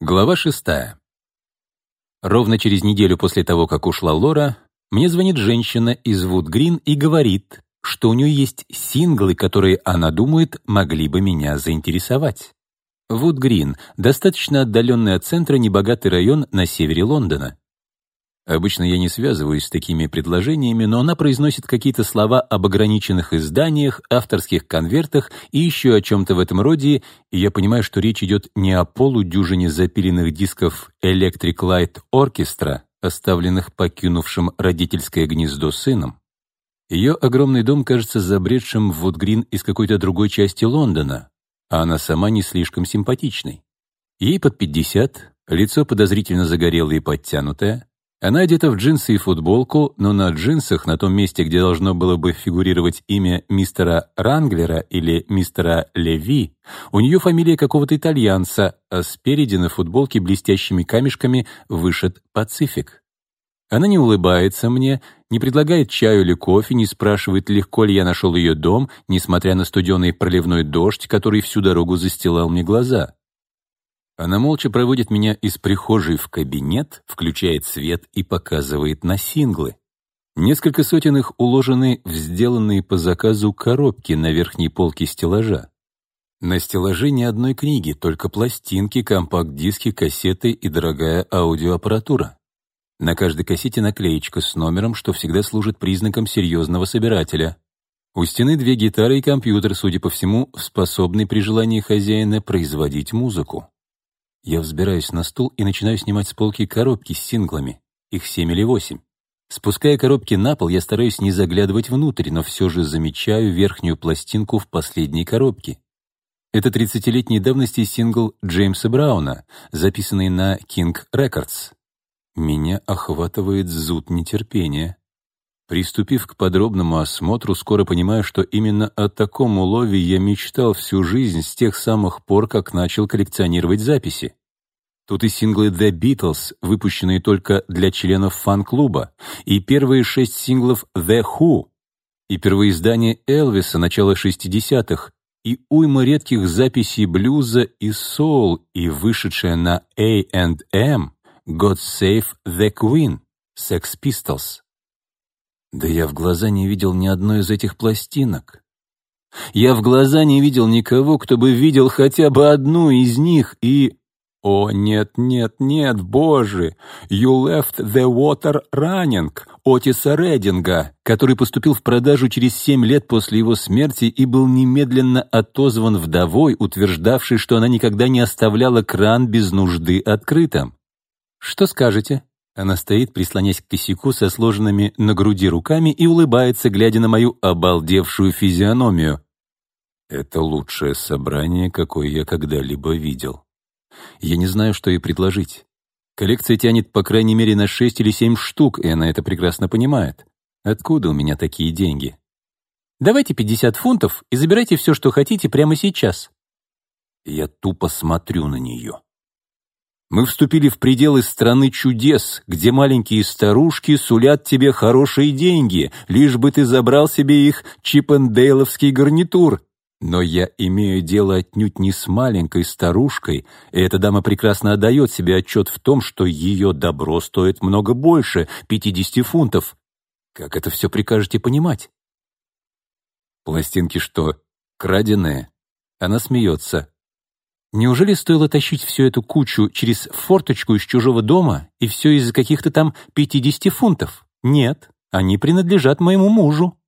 Глава шестая. Ровно через неделю после того, как ушла Лора, мне звонит женщина из Вудгрин и говорит, что у нее есть синглы, которые, она думает, могли бы меня заинтересовать. Вудгрин — достаточно отдаленный от центра небогатый район на севере Лондона. Обычно я не связываюсь с такими предложениями, но она произносит какие-то слова об ограниченных изданиях, авторских конвертах и еще о чем-то в этом роде, и я понимаю, что речь идет не о полудюжине запиленных дисков Electric Light Orchestra, оставленных покинувшим родительское гнездо сыном. Ее огромный дом кажется забредшим в Вудгрин из какой-то другой части Лондона, а она сама не слишком симпатичной. Ей под 50, лицо подозрительно загорелое и подтянутое, она одета в джинсы и футболку, но на джинсах, на том месте, где должно было бы фигурировать имя мистера Ранглера или мистера Леви, у нее фамилия какого-то итальянца, а спереди на футболке блестящими камешками вышит «Пацифик». Она не улыбается мне, не предлагает чаю или кофе, не спрашивает, легко ли я нашел ее дом, несмотря на студеный проливной дождь, который всю дорогу застилал мне глаза. Она молча проводит меня из прихожей в кабинет, включает свет и показывает на синглы. Несколько сотен их уложены в сделанные по заказу коробки на верхней полке стеллажа. На стеллаже ни одной книги, только пластинки, компакт-диски, кассеты и дорогая аудиоаппаратура. На каждой кассете наклеечка с номером, что всегда служит признаком серьезного собирателя. У стены две гитары и компьютер, судя по всему, способный при желании хозяина производить музыку. Я взбираюсь на стул и начинаю снимать с полки коробки с синглами. Их семь или восемь. Спуская коробки на пол, я стараюсь не заглядывать внутрь, но все же замечаю верхнюю пластинку в последней коробке. Это 30-летней давности сингл Джеймса Брауна, записанный на King Records. Меня охватывает зуд нетерпения. Приступив к подробному осмотру, скоро понимаю, что именно о таком улове я мечтал всю жизнь с тех самых пор, как начал коллекционировать записи. Тут и синглы The Beatles, выпущенные только для членов фан-клуба, и первые шесть синглов The Who, и первоиздание Элвиса начала 60-х, и уйма редких записей блюза и соул, и вышедшая на A&M God Save the Queen, Sex Pistols. Да я в глаза не видел ни одной из этих пластинок. Я в глаза не видел никого, кто бы видел хотя бы одну из них, и... «О, нет, нет, нет, боже! You left the water running» Отиса Рединга, который поступил в продажу через семь лет после его смерти и был немедленно отозван вдовой, утверждавшей, что она никогда не оставляла кран без нужды открытым. «Что скажете?» Она стоит, прислонясь к косяку со сложенными на груди руками и улыбается, глядя на мою обалдевшую физиономию. Это лучшее собрание, какое я когда-либо видел. Я не знаю, что ей предложить. Коллекция тянет по крайней мере на шесть или семь штук, и она это прекрасно понимает. Откуда у меня такие деньги? Давайте 50 фунтов и забирайте все, что хотите прямо сейчас. Я тупо смотрю на нее. Мы вступили в пределы страны чудес, где маленькие старушки сулят тебе хорошие деньги, лишь бы ты забрал себе их чипендейловский гарнитур. Но я имею дело отнюдь не с маленькой старушкой, и эта дама прекрасно отдает себе отчет в том, что ее добро стоит много больше, 50 фунтов. Как это все прикажете понимать? Пластинки что, краденые? Она смеется. Неужели стоило тащить всю эту кучу через форточку из чужого дома и все из-за каких-то там 50 фунтов? Нет, они принадлежат моему мужу.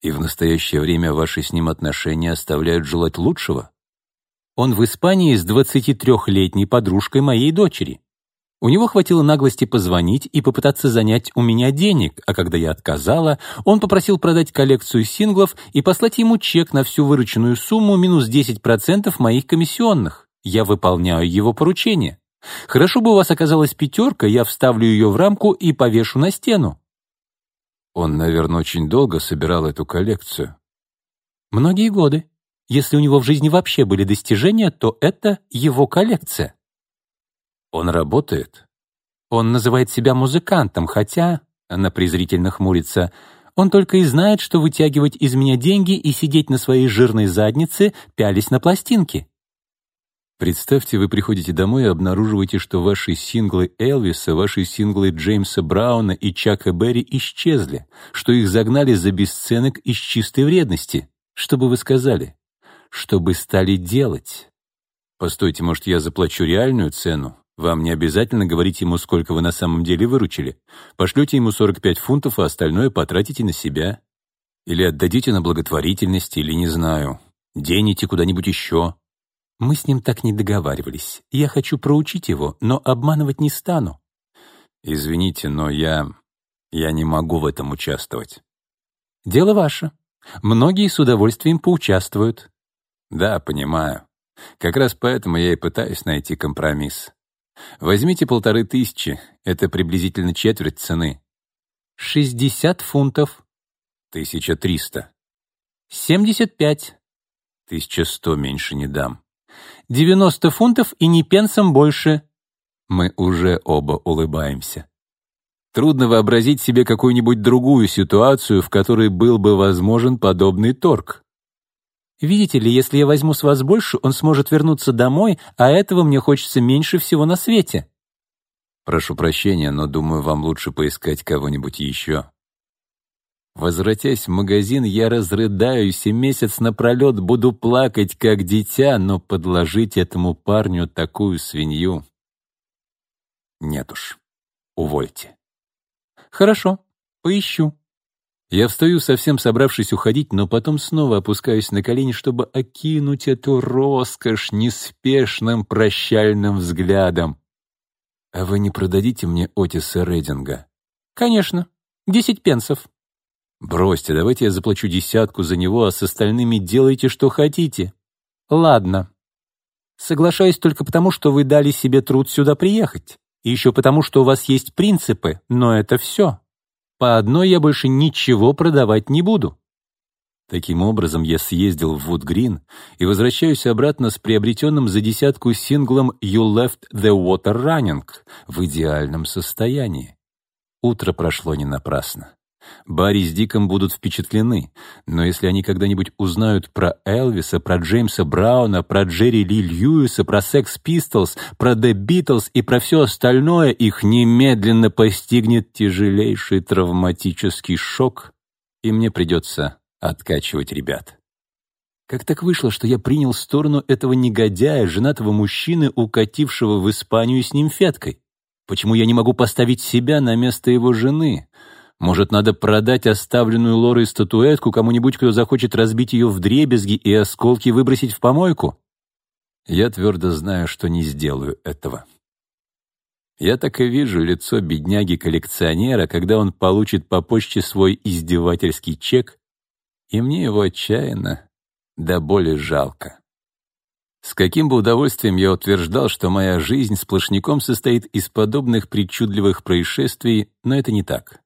И в настоящее время ваши с ним отношения оставляют желать лучшего? Он в Испании с 23-летней подружкой моей дочери. У него хватило наглости позвонить и попытаться занять у меня денег, а когда я отказала, он попросил продать коллекцию синглов и послать ему чек на всю вырученную сумму минус 10% моих комиссионных. Я выполняю его поручение. Хорошо бы у вас оказалась пятерка, я вставлю ее в рамку и повешу на стену. Он, наверное, очень долго собирал эту коллекцию. Многие годы. Если у него в жизни вообще были достижения, то это его коллекция. Он работает. Он называет себя музыкантом, хотя, она презрительно хмурится, он только и знает, что вытягивать из меня деньги и сидеть на своей жирной заднице, пялись на пластинки. Представьте, вы приходите домой и обнаруживаете, что ваши синглы Элвиса, ваши синглы Джеймса Брауна и Чака Берри исчезли, что их загнали за бесценок из чистой вредности. Что бы вы сказали? Что бы стали делать? Постойте, может, я заплачу реальную цену? Вам не обязательно говорить ему, сколько вы на самом деле выручили. Пошлете ему 45 фунтов, а остальное потратите на себя. Или отдадите на благотворительность, или, не знаю, денете куда-нибудь еще. Мы с ним так не договаривались. Я хочу проучить его, но обманывать не стану. Извините, но я... я не могу в этом участвовать. Дело ваше. Многие с удовольствием поучаствуют. Да, понимаю. Как раз поэтому я и пытаюсь найти компромисс. Возьмите полторы тысячи, это приблизительно четверть цены. Шестьдесят фунтов. Тысяча триста. Семьдесят пять. Тысяча сто меньше не дам. Девяносто фунтов и не пенсом больше. Мы уже оба улыбаемся. Трудно вообразить себе какую-нибудь другую ситуацию, в которой был бы возможен подобный торг. Видите ли, если я возьму с вас больше, он сможет вернуться домой, а этого мне хочется меньше всего на свете». «Прошу прощения, но думаю, вам лучше поискать кого-нибудь еще». Возвратясь в магазин, я разрыдаюсь и месяц напролет буду плакать, как дитя, но подложить этому парню такую свинью... Нет уж, увольте. Хорошо, поищу. Я встаю, совсем собравшись уходить, но потом снова опускаюсь на колени, чтобы окинуть эту роскошь неспешным прощальным взглядом. «А вы не продадите мне Отиса Рейдинга?» «Конечно. Десять пенсов». «Бросьте, давайте я заплачу десятку за него, а с остальными делайте, что хотите». «Ладно. Соглашаюсь только потому, что вы дали себе труд сюда приехать, и еще потому, что у вас есть принципы, но это все». По одной я больше ничего продавать не буду. Таким образом, я съездил в Вудгрин и возвращаюсь обратно с приобретенным за десятку синглом «You left the water running» в идеальном состоянии. Утро прошло не напрасно. Барри с Диком будут впечатлены, но если они когда-нибудь узнают про Элвиса, про Джеймса Брауна, про Джерри Ли Льюиса, про Секс Пистолс, про The Beatles и про все остальное, их немедленно постигнет тяжелейший травматический шок, и мне придется откачивать ребят. Как так вышло, что я принял сторону этого негодяя, женатого мужчины, укатившего в Испанию с ним феткой? Почему я не могу поставить себя на место его жены? Может, надо продать оставленную Лорой статуэтку кому-нибудь, кто захочет разбить ее в дребезги и осколки выбросить в помойку? Я твердо знаю, что не сделаю этого. Я так и вижу лицо бедняги-коллекционера, когда он получит по почте свой издевательский чек, и мне его отчаянно до да боли жалко. С каким бы удовольствием я утверждал, что моя жизнь сплошняком состоит из подобных причудливых происшествий, но это не так.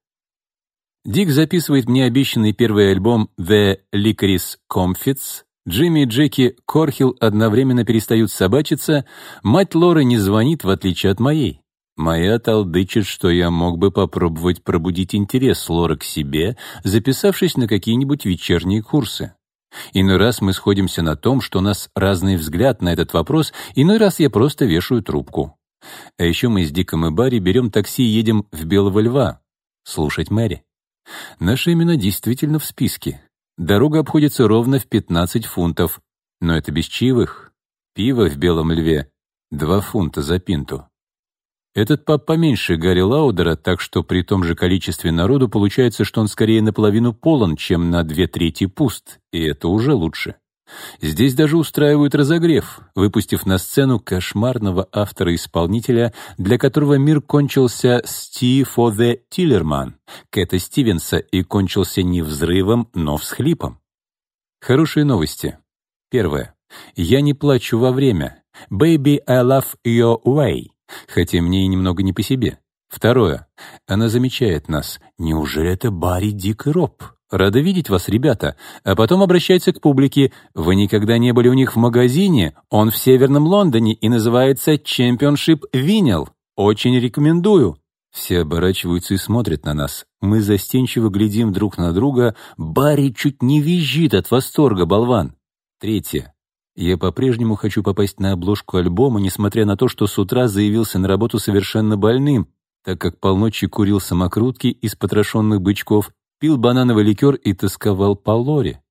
Дик записывает мне обещанный первый альбом «The Licorice Comfits», Джимми и Джеки Корхилл одновременно перестают собачиться, мать Лоры не звонит, в отличие от моей. Моя толдычит, что я мог бы попробовать пробудить интерес Лоры к себе, записавшись на какие-нибудь вечерние курсы. Иной раз мы сходимся на том, что у нас разный взгляд на этот вопрос, иной раз я просто вешаю трубку. А еще мы с Диком и Барри берем такси и едем в Белого Льва слушать Мэри. Наши имена действительно в списке. Дорога обходится ровно в 15 фунтов, но это без чивых. Пиво в «Белом льве» — 2 фунта за пинту. Этот паб поменьше Гарри Лаудера, так что при том же количестве народу получается, что он скорее наполовину полон, чем на две трети пуст, и это уже лучше. Здесь даже устраивают разогрев, выпустив на сцену кошмарного автора-исполнителя, для которого мир кончился с «Tea Тиллерман, Кэта Стивенса и кончился не взрывом, но всхлипом. Хорошие новости. Первое. «Я не плачу во время». «Baby, I love your way», хотя мне и немного не по себе. Второе. Она замечает нас. «Неужели это Барри, Дик и Роб?» «Рада видеть вас, ребята», а потом обращается к публике. «Вы никогда не были у них в магазине? Он в Северном Лондоне и называется Championship Vinyl. Очень рекомендую». Все оборачиваются и смотрят на нас. Мы застенчиво глядим друг на друга. Барри чуть не визжит от восторга, болван. Третье. Я по-прежнему хочу попасть на обложку альбома, несмотря на то, что с утра заявился на работу совершенно больным, так как полночи курил самокрутки из потрошенных бычков пил банановый ликер и тосковал по Лоре.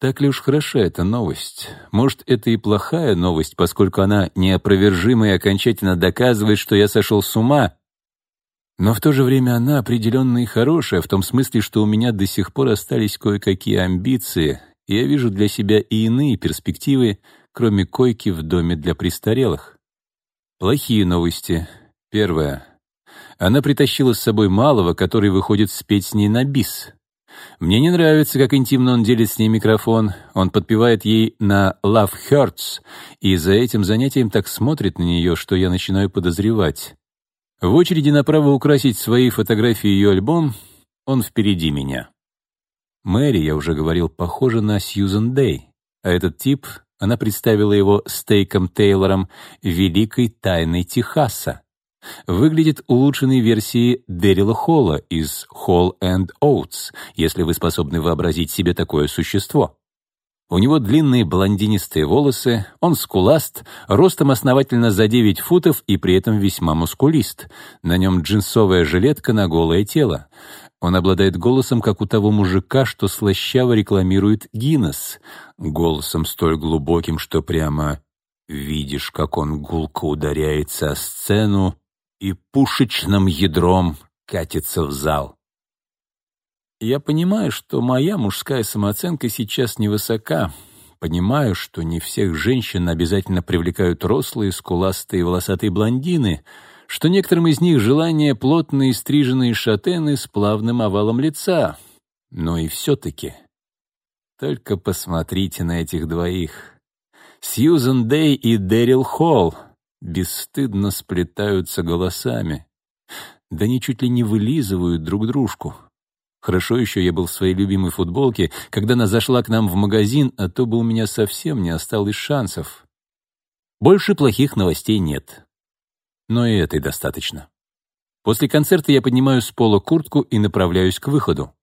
Так ли уж хороша эта новость? Может, это и плохая новость, поскольку она неопровержимо и окончательно доказывает, что я сошел с ума. Но в то же время она определенно и хорошая, в том смысле, что у меня до сих пор остались кое-какие амбиции, и я вижу для себя и иные перспективы, кроме койки в доме для престарелых. Плохие новости. Первое. Она притащила с собой малого, который выходит спеть с ней на бис. Мне не нравится, как интимно он делит с ней микрофон. Он подпевает ей на «Love Hurts», и за этим занятием так смотрит на нее, что я начинаю подозревать. В очереди на право украсить свои фотографии ее альбом он впереди меня. Мэри, я уже говорил, похожа на Сьюзен Дэй, а этот тип, она представила его Стейком Тейлором, великой тайной Техаса выглядит улучшенной версией Дэрила Холла из Hall and Oates, если вы способны вообразить себе такое существо. У него длинные блондинистые волосы, он скуласт, ростом основательно за 9 футов и при этом весьма мускулист. На нем джинсовая жилетка на голое тело. Он обладает голосом, как у того мужика, что слащаво рекламирует Гиннес. Голосом столь глубоким, что прямо видишь, как он гулко ударяется о сцену, и пушечным ядром катится в зал. Я понимаю, что моя мужская самооценка сейчас невысока. Понимаю, что не всех женщин обязательно привлекают рослые, скуластые, волосатые блондины, что некоторым из них желание плотные стриженные шатены с плавным овалом лица. Но и все-таки. Только посмотрите на этих двоих. Сьюзен Дэй и Дэрил Холл — бесстыдно сплетаются голосами. Да они чуть ли не вылизывают друг дружку. Хорошо еще я был в своей любимой футболке, когда она зашла к нам в магазин, а то бы у меня совсем не осталось шансов. Больше плохих новостей нет. Но и этой достаточно. После концерта я поднимаю с пола куртку и направляюсь к выходу.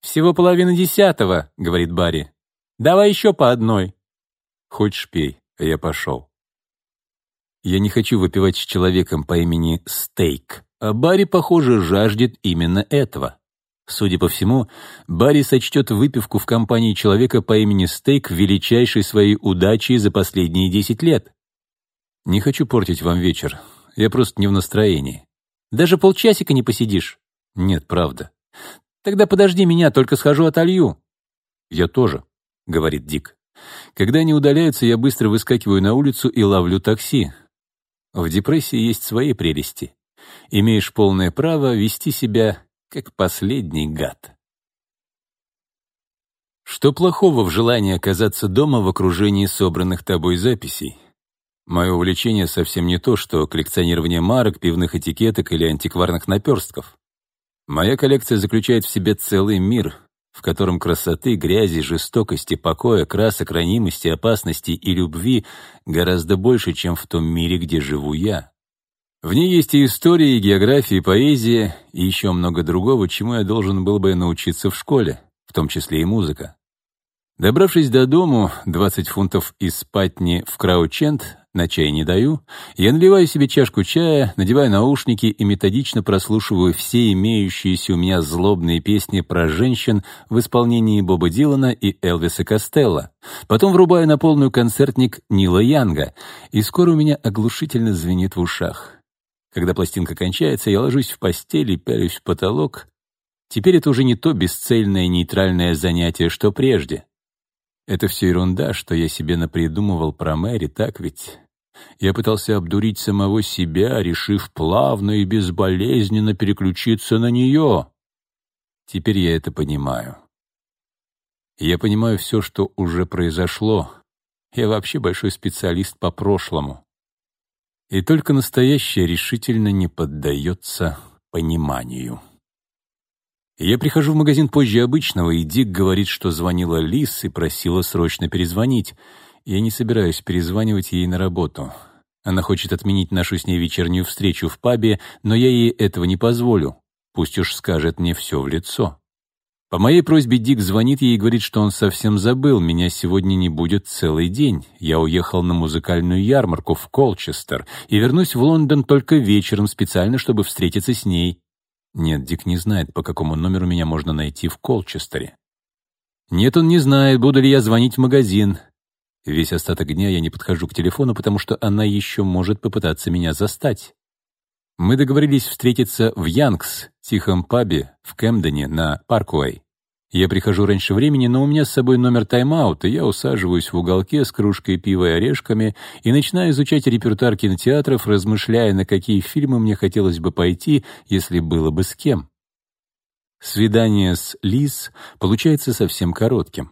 «Всего половина десятого», — говорит Барри. «Давай еще по одной». «Хоть шпей, а я пошел». Я не хочу выпивать с человеком по имени Стейк. А Барри, похоже, жаждет именно этого. Судя по всему, Барри сочтет выпивку в компании человека по имени Стейк величайшей своей удачей за последние 10 лет. Не хочу портить вам вечер. Я просто не в настроении. Даже полчасика не посидишь? Нет, правда. Тогда подожди меня, только схожу отолью. Я тоже, говорит Дик. Когда они удаляются, я быстро выскакиваю на улицу и ловлю такси. В депрессии есть свои прелести. Имеешь полное право вести себя как последний гад. Что плохого в желании оказаться дома в окружении собранных тобой записей? Мое увлечение совсем не то, что коллекционирование марок, пивных этикеток или антикварных наперстков. Моя коллекция заключает в себе целый мир, в котором красоты, грязи, жестокости, покоя, красок, ранимости, опасности и любви гораздо больше, чем в том мире, где живу я. В ней есть и история, и география, и поэзия, и еще много другого, чему я должен был бы научиться в школе, в том числе и музыка. Добравшись до дому, 20 фунтов из спатни в Краучент, на чай не даю, я наливаю себе чашку чая, надеваю наушники и методично прослушиваю все имеющиеся у меня злобные песни про женщин в исполнении Боба Дилана и Элвиса Костелла. Потом врубаю на полную концертник Нила Янга, и скоро у меня оглушительно звенит в ушах. Когда пластинка кончается, я ложусь в постель и пялюсь в потолок. Теперь это уже не то бесцельное нейтральное занятие, что прежде. Это все ерунда, что я себе напридумывал про Мэри, так ведь? Я пытался обдурить самого себя, решив плавно и безболезненно переключиться на нее. Теперь я это понимаю. Я понимаю все, что уже произошло. Я вообще большой специалист по прошлому. И только настоящее решительно не поддается пониманию. Я прихожу в магазин позже обычного, и Дик говорит, что звонила Лис и просила срочно перезвонить. Я не собираюсь перезванивать ей на работу. Она хочет отменить нашу с ней вечернюю встречу в пабе, но я ей этого не позволю. Пусть уж скажет мне все в лицо. По моей просьбе Дик звонит ей и говорит, что он совсем забыл, меня сегодня не будет целый день. Я уехал на музыкальную ярмарку в Колчестер и вернусь в Лондон только вечером специально, чтобы встретиться с ней. Нет, Дик не знает, по какому номеру меня можно найти в Колчестере. Нет, он не знает, буду ли я звонить в магазин. Весь остаток дня я не подхожу к телефону, потому что она еще может попытаться меня застать. Мы договорились встретиться в Янгс, тихом пабе в Кэмдене на Парквей. Я прихожу раньше времени, но у меня с собой номер тайм-аут, и я усаживаюсь в уголке с кружкой пива и орешками и начинаю изучать репертуар кинотеатров, размышляя, на какие фильмы мне хотелось бы пойти, если было бы с кем. Свидание с Лиз получается совсем коротким.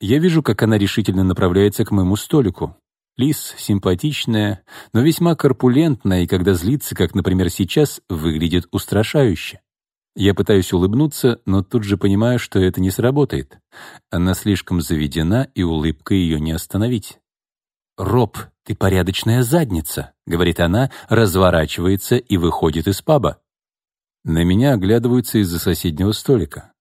Я вижу, как она решительно направляется к моему столику. Лиз симпатичная, но весьма корпулентная, и когда злится, как, например, сейчас, выглядит устрашающе. Я пытаюсь улыбнуться, но тут же понимаю, что это не сработает. Она слишком заведена, и улыбка ее не остановить. «Роб, ты порядочная задница», — говорит она, разворачивается и выходит из паба. На меня оглядываются из-за соседнего столика.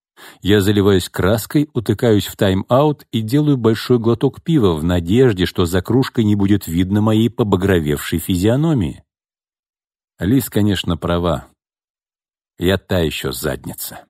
Я заливаюсь краской, утыкаюсь в тайм-аут и делаю большой глоток пива в надежде, что за кружкой не будет видно моей побагровевшей физиономии. Лиз, конечно, права. Я та еще задница.